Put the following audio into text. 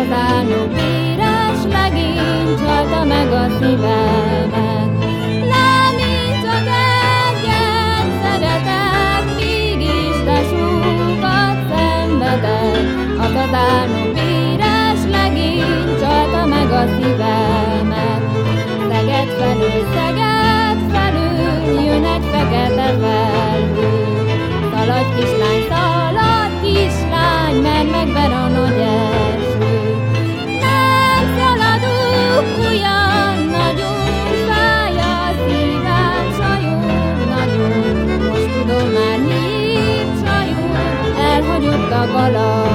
igazánok bírás megint a color.